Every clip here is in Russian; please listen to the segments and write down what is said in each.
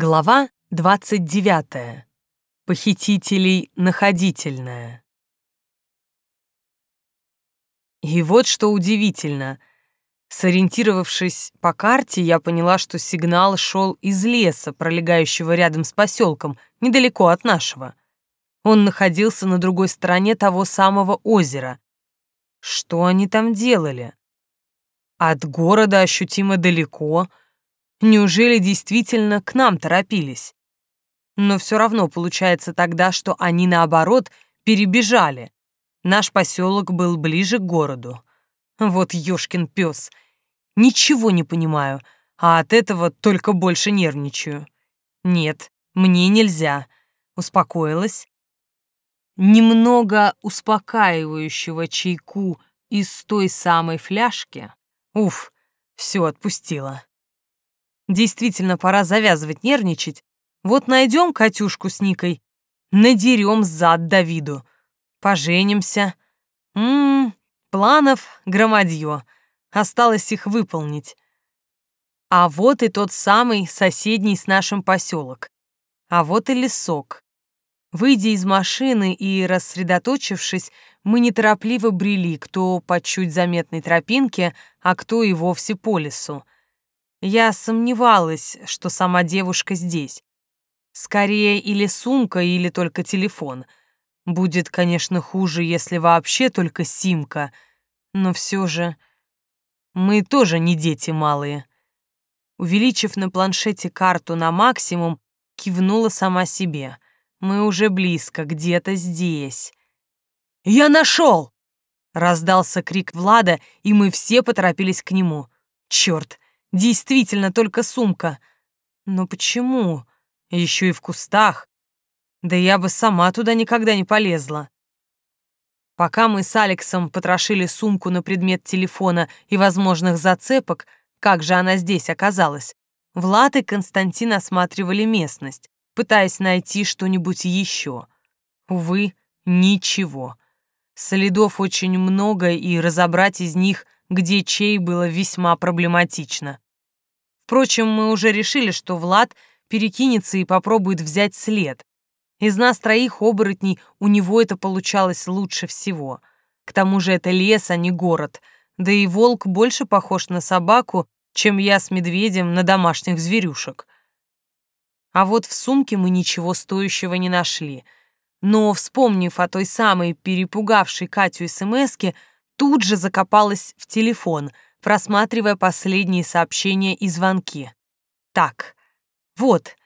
Глава 29. Похитителей находительная. И вот что удивительно. Сориентировавшись по карте, я поняла, что сигнал шел из леса, пролегающего рядом с поселком, недалеко от нашего. Он находился на другой стороне того самого озера. Что они там делали? От города ощутимо далеко — Неужели действительно к нам торопились? Но все равно получается тогда, что они, наоборот, перебежали. Наш поселок был ближе к городу. Вот ёшкин пес. Ничего не понимаю, а от этого только больше нервничаю. Нет, мне нельзя. Успокоилась. Немного успокаивающего чайку из той самой фляжки. Уф, все отпустила. Действительно, пора завязывать нервничать. Вот найдем Катюшку с Никой, надерем зад Давиду, поженимся. Ммм, планов громадье. Осталось их выполнить. А вот и тот самый соседний с нашим поселок. А вот и лесок. Выйдя из машины и рассредоточившись, мы неторопливо брели, кто по чуть заметной тропинке, а кто и вовсе по лесу. Я сомневалась, что сама девушка здесь. Скорее или сумка, или только телефон. Будет, конечно, хуже, если вообще только симка, но все же мы тоже не дети малые. Увеличив на планшете карту на максимум, кивнула сама себе. Мы уже близко, где-то здесь. «Я нашел!» Раздался крик Влада, и мы все поторопились к нему. Черт, Действительно, только сумка. Но почему? Еще и в кустах. Да я бы сама туда никогда не полезла. Пока мы с Алексом потрошили сумку на предмет телефона и возможных зацепок, как же она здесь оказалась, Влад и Константин осматривали местность, пытаясь найти что-нибудь еще. Увы, ничего. Следов очень много, и разобрать из них — где чей было весьма проблематично. Впрочем, мы уже решили, что Влад перекинется и попробует взять след. Из нас троих оборотней у него это получалось лучше всего. К тому же это лес, а не город. Да и волк больше похож на собаку, чем я с медведем на домашних зверюшек. А вот в сумке мы ничего стоящего не нашли. Но, вспомнив о той самой перепугавшей Катю СМСке, тут же закопалась в телефон, просматривая последние сообщения и звонки. Так, вот.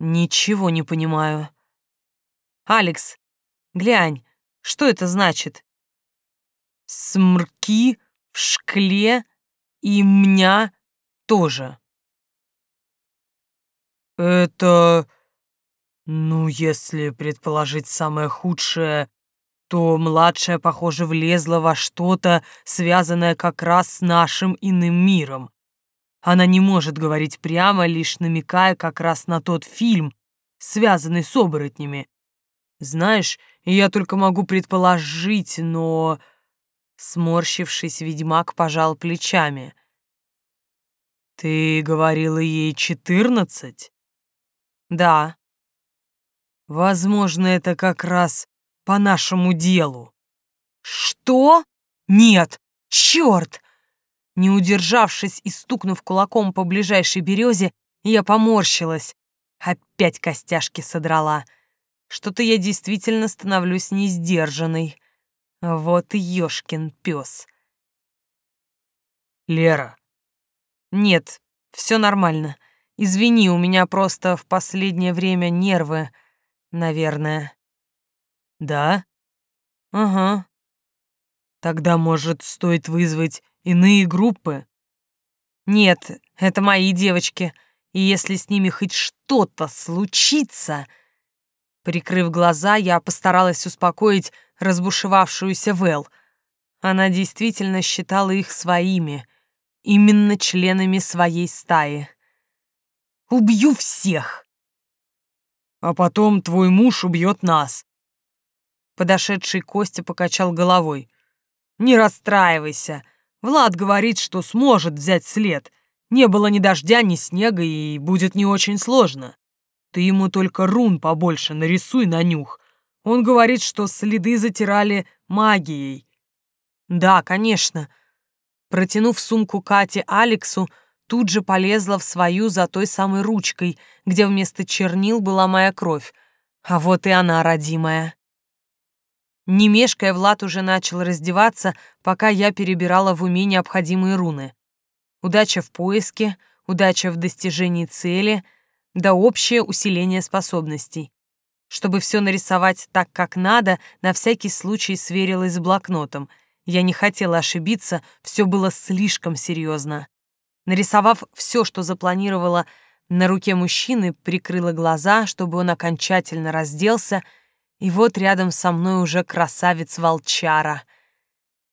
Ничего не понимаю. Алекс, глянь, что это значит? Смрки в шкле и меня тоже. Это... Ну, если предположить самое худшее, то младшая, похоже, влезла во что-то, связанное как раз с нашим иным миром. Она не может говорить прямо, лишь намекая как раз на тот фильм, связанный с оборотнями. Знаешь, я только могу предположить, но... Сморщившись, ведьмак пожал плечами. «Ты говорила ей четырнадцать?» «Да». «Возможно, это как раз по нашему делу». «Что? Нет! Черт!» Не удержавшись и стукнув кулаком по ближайшей березе, я поморщилась. Опять костяшки содрала. Что-то я действительно становлюсь несдержанной. Вот и ёшкин пес. «Лера». «Нет, все нормально. Извини, у меня просто в последнее время нервы, наверное». Да? Ага. Тогда, может, стоит вызвать иные группы? Нет, это мои девочки, и если с ними хоть что-то случится... Прикрыв глаза, я постаралась успокоить разбушевавшуюся Вэл. Она действительно считала их своими, именно членами своей стаи. «Убью всех!» «А потом твой муж убьет нас», Подошедший Костя покачал головой. «Не расстраивайся. Влад говорит, что сможет взять след. Не было ни дождя, ни снега, и будет не очень сложно. Ты ему только рун побольше нарисуй на нюх. Он говорит, что следы затирали магией. Да, конечно. Протянув сумку Кате Алексу, тут же полезла в свою за той самой ручкой, где вместо чернил была моя кровь. А вот и она, родимая. Не мешкая, Влад уже начал раздеваться, пока я перебирала в уме необходимые руны. Удача в поиске, удача в достижении цели, да общее усиление способностей. Чтобы все нарисовать так, как надо, на всякий случай сверилась с блокнотом. Я не хотела ошибиться, все было слишком серьезно. Нарисовав все, что запланировала на руке мужчины, прикрыла глаза, чтобы он окончательно разделся, и вот рядом со мной уже красавец-волчара.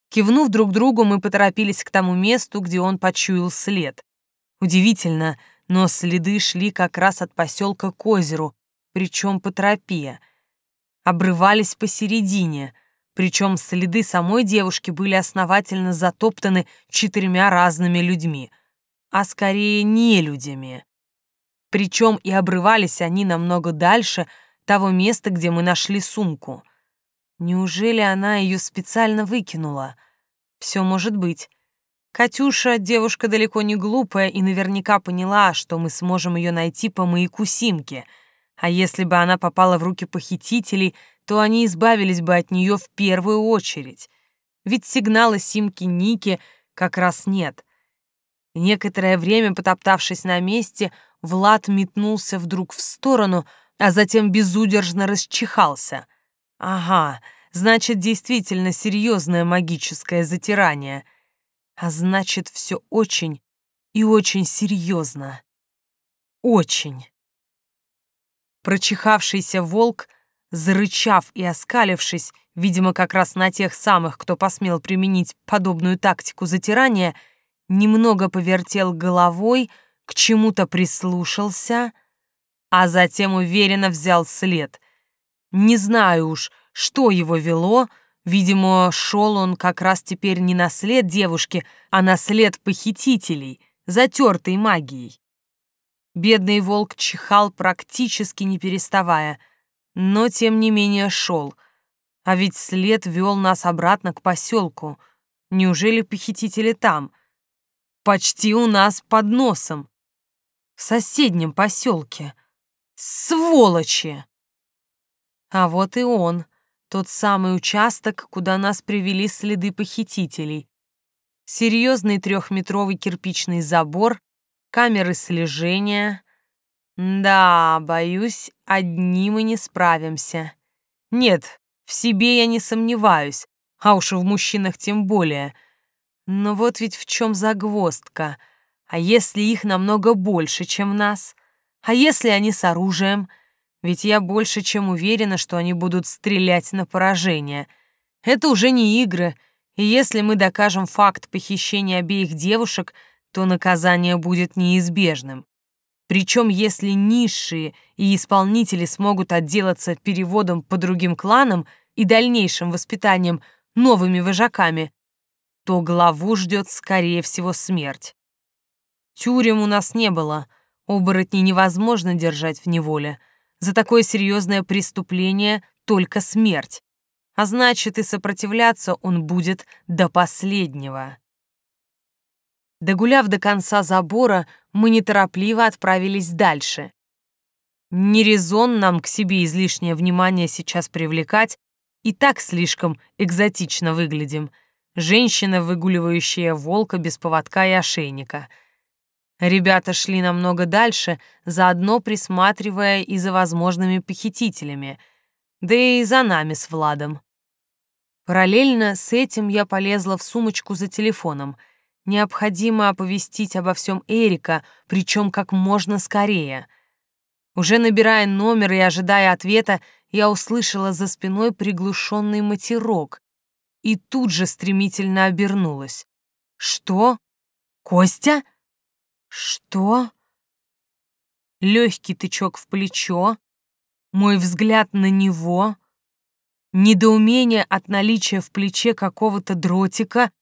Кивнув друг другу, мы поторопились к тому месту, где он почуял след. Удивительно, но следы шли как раз от поселка к озеру, причем по тропе. Обрывались посередине, причем следы самой девушки были основательно затоптаны четырьмя разными людьми — а скорее не людьми. Причем и обрывались они намного дальше того места, где мы нашли сумку. Неужели она ее специально выкинула? Все может быть. Катюша девушка далеко не глупая и наверняка поняла, что мы сможем ее найти по маяку Симки. А если бы она попала в руки похитителей, то они избавились бы от нее в первую очередь. Ведь сигнала Симки Ники как раз нет — Некоторое время, потоптавшись на месте, Влад метнулся вдруг в сторону, а затем безудержно расчихался. Ага, значит, действительно серьезное магическое затирание. А значит, все очень и очень серьезно. Очень. Прочихавшийся волк, зарычав и оскалившись, видимо, как раз на тех самых, кто посмел применить подобную тактику затирания, — немного повертел головой, к чему-то прислушался, а затем уверенно взял след. Не знаю уж, что его вело, видимо, шел он как раз теперь не на след девушки, а на след похитителей, затертой магией. Бедный волк чихал практически не переставая, но тем не менее шел, а ведь след вел нас обратно к поселку. Неужели похитители там — Почти у нас под носом. В соседнем поселке. Сволочи! А вот и он, тот самый участок, куда нас привели следы похитителей. Серьезный трехметровый кирпичный забор, камеры слежения. Да, боюсь, одни мы не справимся. Нет, в себе я не сомневаюсь, а уж в мужчинах тем более — но вот ведь в чем загвоздка. А если их намного больше, чем нас? А если они с оружием? Ведь я больше чем уверена, что они будут стрелять на поражение. Это уже не игры, и если мы докажем факт похищения обеих девушек, то наказание будет неизбежным. Причем если низшие и исполнители смогут отделаться переводом по другим кланам и дальнейшим воспитанием новыми вожаками, то главу ждет, скорее всего, смерть. Тюрем у нас не было, оборотни невозможно держать в неволе. За такое серьезное преступление только смерть. А значит, и сопротивляться он будет до последнего. Догуляв до конца забора, мы неторопливо отправились дальше. Не резон нам к себе излишнее внимание сейчас привлекать, и так слишком экзотично выглядим — женщина, выгуливающая волка без поводка и ошейника. Ребята шли намного дальше, заодно присматривая и за возможными похитителями, да и за нами с Владом. Параллельно с этим я полезла в сумочку за телефоном. Необходимо оповестить обо всем Эрика, причем как можно скорее. Уже набирая номер и ожидая ответа, я услышала за спиной приглушенный матерок и тут же стремительно обернулась. «Что? Костя? Что?» Легкий тычок в плечо, мой взгляд на него, недоумение от наличия в плече какого-то дротика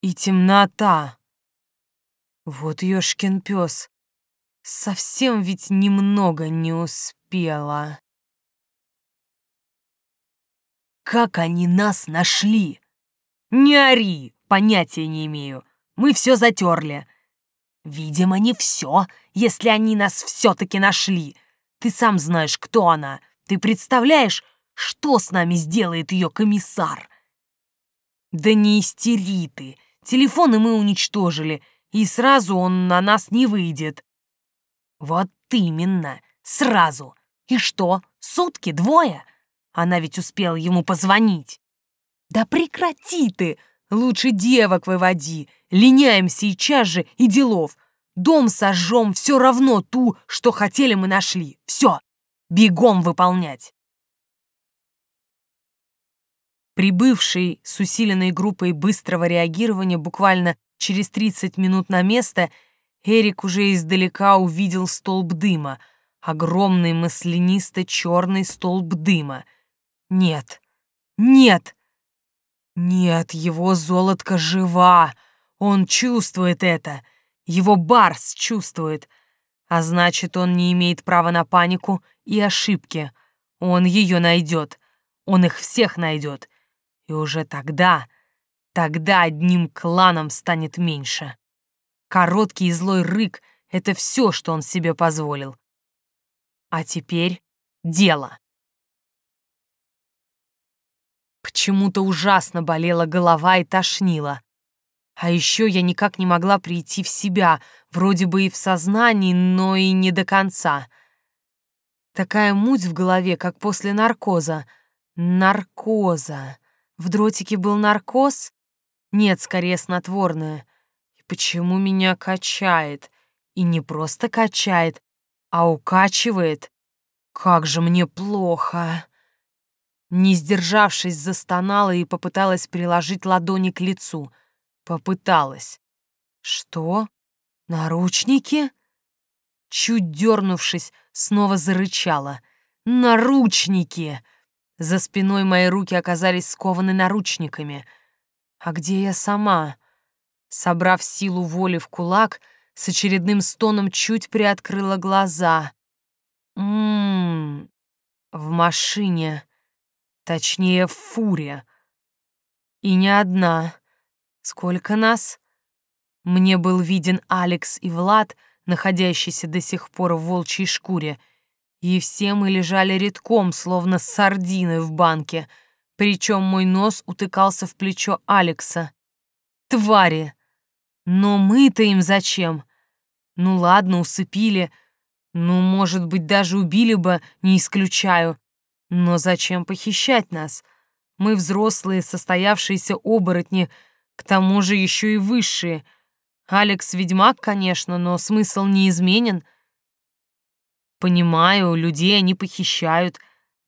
и темнота. Вот ёшкин пёс. Совсем ведь немного не успела. Как они нас нашли? Не ори, понятия не имею. Мы все затерли. Видимо, не все, если они нас все-таки нашли. Ты сам знаешь, кто она. Ты представляешь, что с нами сделает ее комиссар? Да не истери ты. Телефоны мы уничтожили, и сразу он на нас не выйдет. Вот именно, сразу. И что, сутки, двое? Она ведь успела ему позвонить. Да прекрати ты! Лучше девок выводи. Линяем сейчас же и делов. Дом сожжем, все равно ту, что хотели мы нашли. Все, бегом выполнять. Прибывший с усиленной группой быстрого реагирования буквально через 30 минут на место, Эрик уже издалека увидел столб дыма, огромный маслянисто-черный столб дыма. Нет, нет, нет, его золотка жива, он чувствует это, его Барс чувствует, а значит, он не имеет права на панику и ошибки. Он ее найдет, он их всех найдет, и уже тогда, тогда одним кланом станет меньше. Короткий и злой рык — это все, что он себе позволил. А теперь дело. Почему-то ужасно болела голова и тошнило. А еще я никак не могла прийти в себя, вроде бы и в сознании, но и не до конца. Такая муть в голове, как после наркоза. Наркоза. В дротике был наркоз? Нет, скорее снотворное. И почему меня качает? И не просто качает, а укачивает. Как же мне плохо. Не сдержавшись, застонала и попыталась приложить ладони к лицу. Попыталась. Что? Наручники? Чуть дернувшись, снова зарычала. Наручники! За спиной мои руки оказались скованы наручниками. А где я сама? Собрав силу воли в кулак, с очередным стоном чуть приоткрыла глаза. Ммм, в машине, точнее, фуре. И не одна. Сколько нас? Мне был виден Алекс и Влад, находящийся до сих пор в волчьей шкуре — и все мы лежали редком, словно сардины в банке, причем мой нос утыкался в плечо Алекса. Твари! Но мы-то им зачем? Ну ладно, усыпили. Ну, может быть, даже убили бы, не исключаю. Но зачем похищать нас? Мы взрослые, состоявшиеся оборотни, к тому же еще и высшие. Алекс ведьмак, конечно, но смысл не изменен — Понимаю, людей они похищают.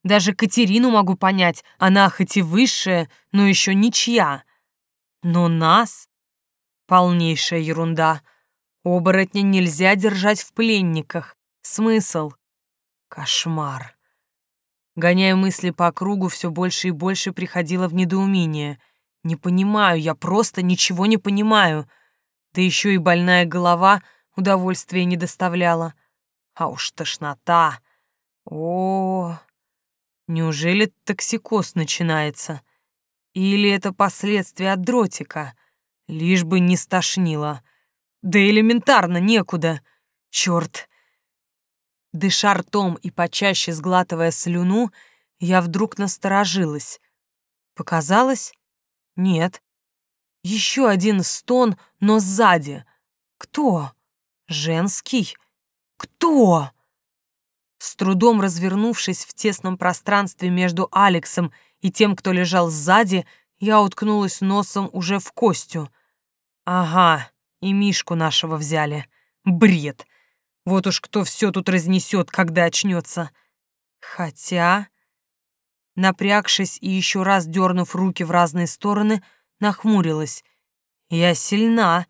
Даже Катерину могу понять, она хоть и высшая, но еще ничья. Но нас... Полнейшая ерунда. Оборотня нельзя держать в пленниках. Смысл? Кошмар. Гоняя мысли по кругу, все больше и больше приходило в недоумение. Не понимаю, я просто ничего не понимаю. Да еще и больная голова удовольствия не доставляла. А уж тошнота. О, неужели токсикоз начинается? Или это последствия от дротика? Лишь бы не стошнило. Да элементарно некуда. Черт. Дыша ртом и почаще сглатывая слюну, я вдруг насторожилась. Показалось? Нет. Еще один стон, но сзади. Кто? Женский? Кто? С трудом развернувшись в тесном пространстве между Алексом и тем, кто лежал сзади, я уткнулась носом уже в Костю. Ага, и Мишку нашего взяли. Бред. Вот уж кто все тут разнесет, когда очнется. Хотя... Напрягшись и еще раз дернув руки в разные стороны, нахмурилась. Я сильна,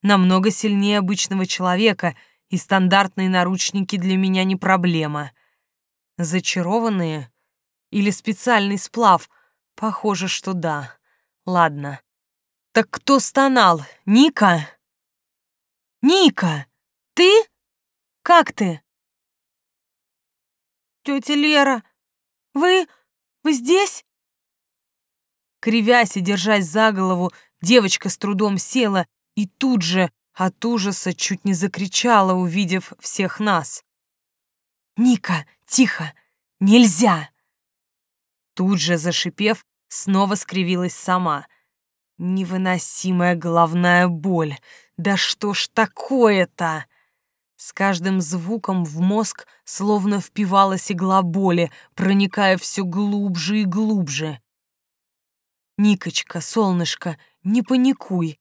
намного сильнее обычного человека — и стандартные наручники для меня не проблема. Зачарованные? Или специальный сплав? Похоже, что да. Ладно. Так кто стонал? Ника? Ника, ты? Как ты? Тетя Лера, вы... вы здесь? Кривясь и держась за голову, девочка с трудом села и тут же от ужаса чуть не закричала, увидев всех нас. «Ника, тихо! Нельзя!» Тут же, зашипев, снова скривилась сама. Невыносимая головная боль. Да что ж такое-то? С каждым звуком в мозг словно впивалась игла боли, проникая все глубже и глубже. «Никочка, солнышко, не паникуй.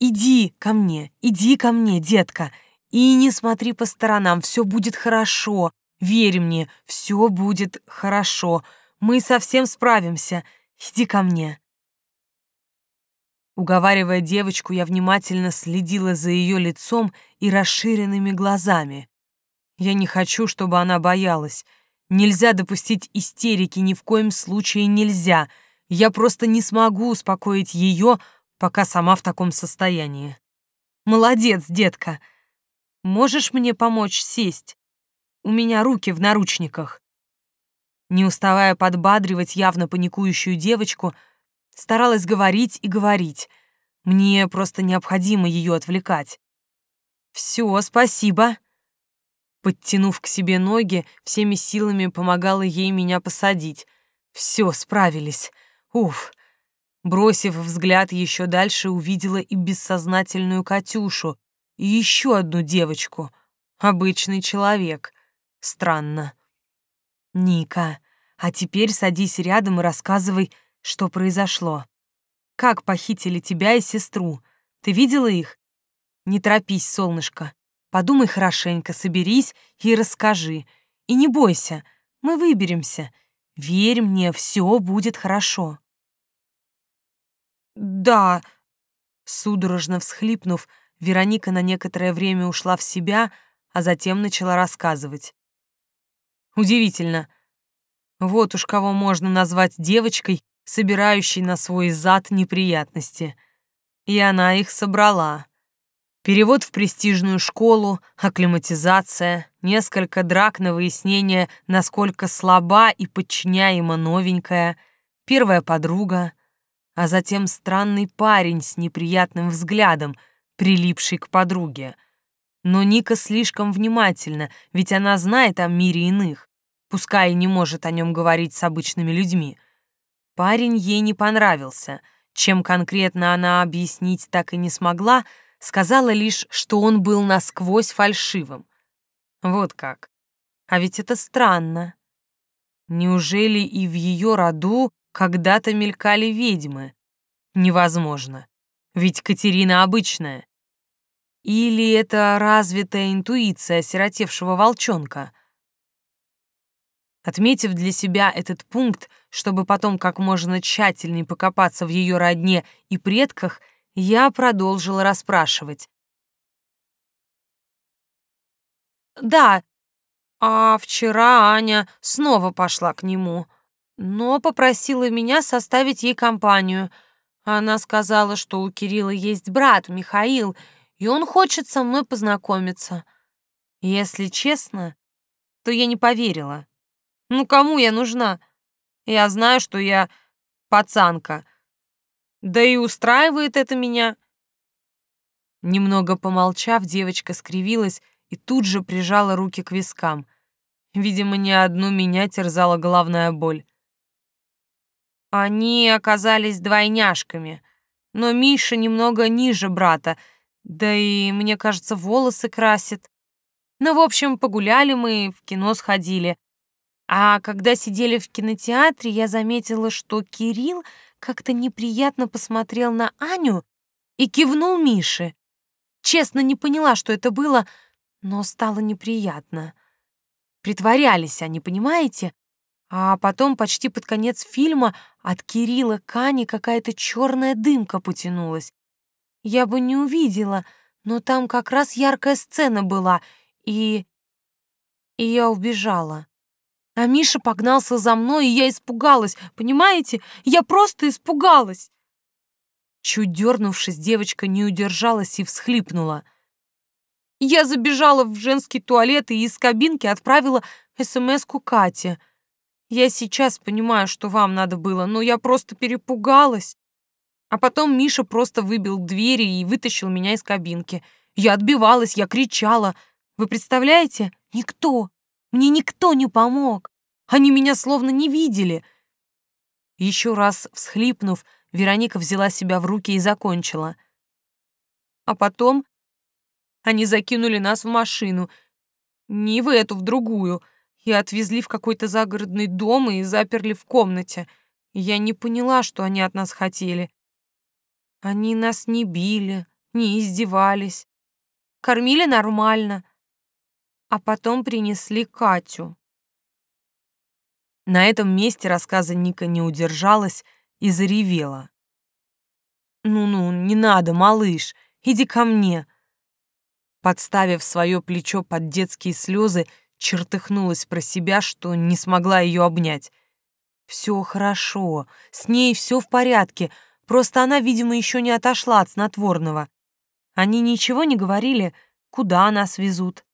Иди ко мне, иди ко мне, детка, и не смотри по сторонам, все будет хорошо. Верь мне, все будет хорошо. Мы совсем справимся. Иди ко мне». Уговаривая девочку, я внимательно следила за ее лицом и расширенными глазами. Я не хочу, чтобы она боялась. Нельзя допустить истерики, ни в коем случае нельзя. Я просто не смогу успокоить ее, пока сама в таком состоянии. Молодец, детка. Можешь мне помочь сесть? У меня руки в наручниках. Не уставая подбадривать явно паникующую девочку, старалась говорить и говорить. Мне просто необходимо ее отвлекать. Все, спасибо. Подтянув к себе ноги, всеми силами помогала ей меня посадить. Все, справились. Уф. Бросив взгляд еще дальше, увидела и бессознательную Катюшу, и еще одну девочку. Обычный человек. Странно. Ника, а теперь садись рядом и рассказывай, что произошло. Как похитили тебя и сестру? Ты видела их? Не торопись, солнышко. Подумай хорошенько, соберись и расскажи. И не бойся, мы выберемся. Верь мне, все будет хорошо. Да, судорожно всхлипнув, Вероника на некоторое время ушла в себя, а затем начала рассказывать. Удивительно. Вот уж кого можно назвать девочкой, собирающей на свой зад неприятности. И она их собрала. Перевод в престижную школу, акклиматизация, несколько драк на выяснение, насколько слаба и подчиняема новенькая, первая подруга, а затем странный парень с неприятным взглядом, прилипший к подруге. Но Ника слишком внимательна, ведь она знает о мире иных, пускай и не может о нем говорить с обычными людьми. Парень ей не понравился. Чем конкретно она объяснить так и не смогла, сказала лишь, что он был насквозь фальшивым. Вот как. А ведь это странно. Неужели и в ее роду когда-то мелькали ведьмы. Невозможно. Ведь Катерина обычная. Или это развитая интуиция сиротевшего волчонка? Отметив для себя этот пункт, чтобы потом как можно тщательнее покопаться в ее родне и предках, я продолжила расспрашивать. «Да, а вчера Аня снова пошла к нему но попросила меня составить ей компанию. Она сказала, что у Кирилла есть брат, Михаил, и он хочет со мной познакомиться. Если честно, то я не поверила. Ну, кому я нужна? Я знаю, что я пацанка. Да и устраивает это меня. Немного помолчав, девочка скривилась и тут же прижала руки к вискам. Видимо, не одну меня терзала головная боль. Они оказались двойняшками, но Миша немного ниже брата, да и, мне кажется, волосы красит. Ну, в общем, погуляли мы, в кино сходили. А когда сидели в кинотеатре, я заметила, что Кирилл как-то неприятно посмотрел на Аню и кивнул Мише. Честно, не поняла, что это было, но стало неприятно. Притворялись они, понимаете? А потом, почти под конец фильма, от Кирилла к Ане какая-то черная дымка потянулась. Я бы не увидела, но там как раз яркая сцена была, и... И я убежала. А Миша погнался за мной, и я испугалась, понимаете? Я просто испугалась. Чуть дернувшись, девочка не удержалась и всхлипнула. Я забежала в женский туалет и из кабинки отправила СМС-ку Кате. Я сейчас понимаю, что вам надо было, но я просто перепугалась. А потом Миша просто выбил двери и вытащил меня из кабинки. Я отбивалась, я кричала. Вы представляете? Никто. Мне никто не помог. Они меня словно не видели. Еще раз всхлипнув, Вероника взяла себя в руки и закончила. А потом они закинули нас в машину. Не в эту, в другую. И отвезли в какой-то загородный дом и заперли в комнате. Я не поняла, что они от нас хотели. Они нас не били, не издевались. Кормили нормально. А потом принесли Катю. На этом месте рассказа Ника не удержалась и заревела. «Ну-ну, не надо, малыш, иди ко мне!» Подставив свое плечо под детские слезы, чертыхнулась про себя, что не смогла ее обнять. «Все хорошо, с ней все в порядке, просто она, видимо, еще не отошла от снотворного. Они ничего не говорили, куда нас везут?»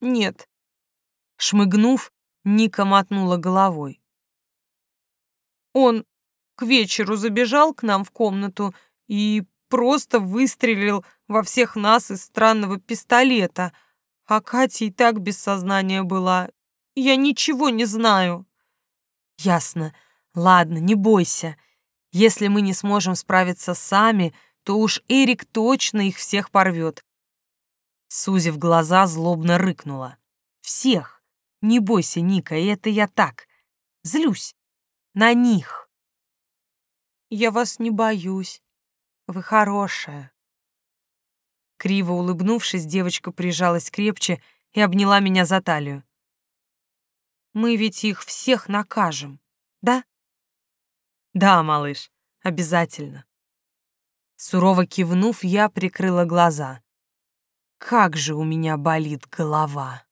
«Нет». Шмыгнув, Ника мотнула головой. Он к вечеру забежал к нам в комнату и просто выстрелил во всех нас из странного пистолета, а Катя и так без сознания была. Я ничего не знаю. Ясно. Ладно, не бойся. Если мы не сможем справиться сами, то уж Эрик точно их всех порвет. Сузив глаза, злобно рыкнула. Всех. Не бойся, Ника, это я так. Злюсь. На них. Я вас не боюсь. Вы хорошая. Криво улыбнувшись, девочка прижалась крепче и обняла меня за талию. Мы ведь их всех накажем, да? Да, малыш, обязательно. Сурово кивнув, я прикрыла глаза. Как же у меня болит голова.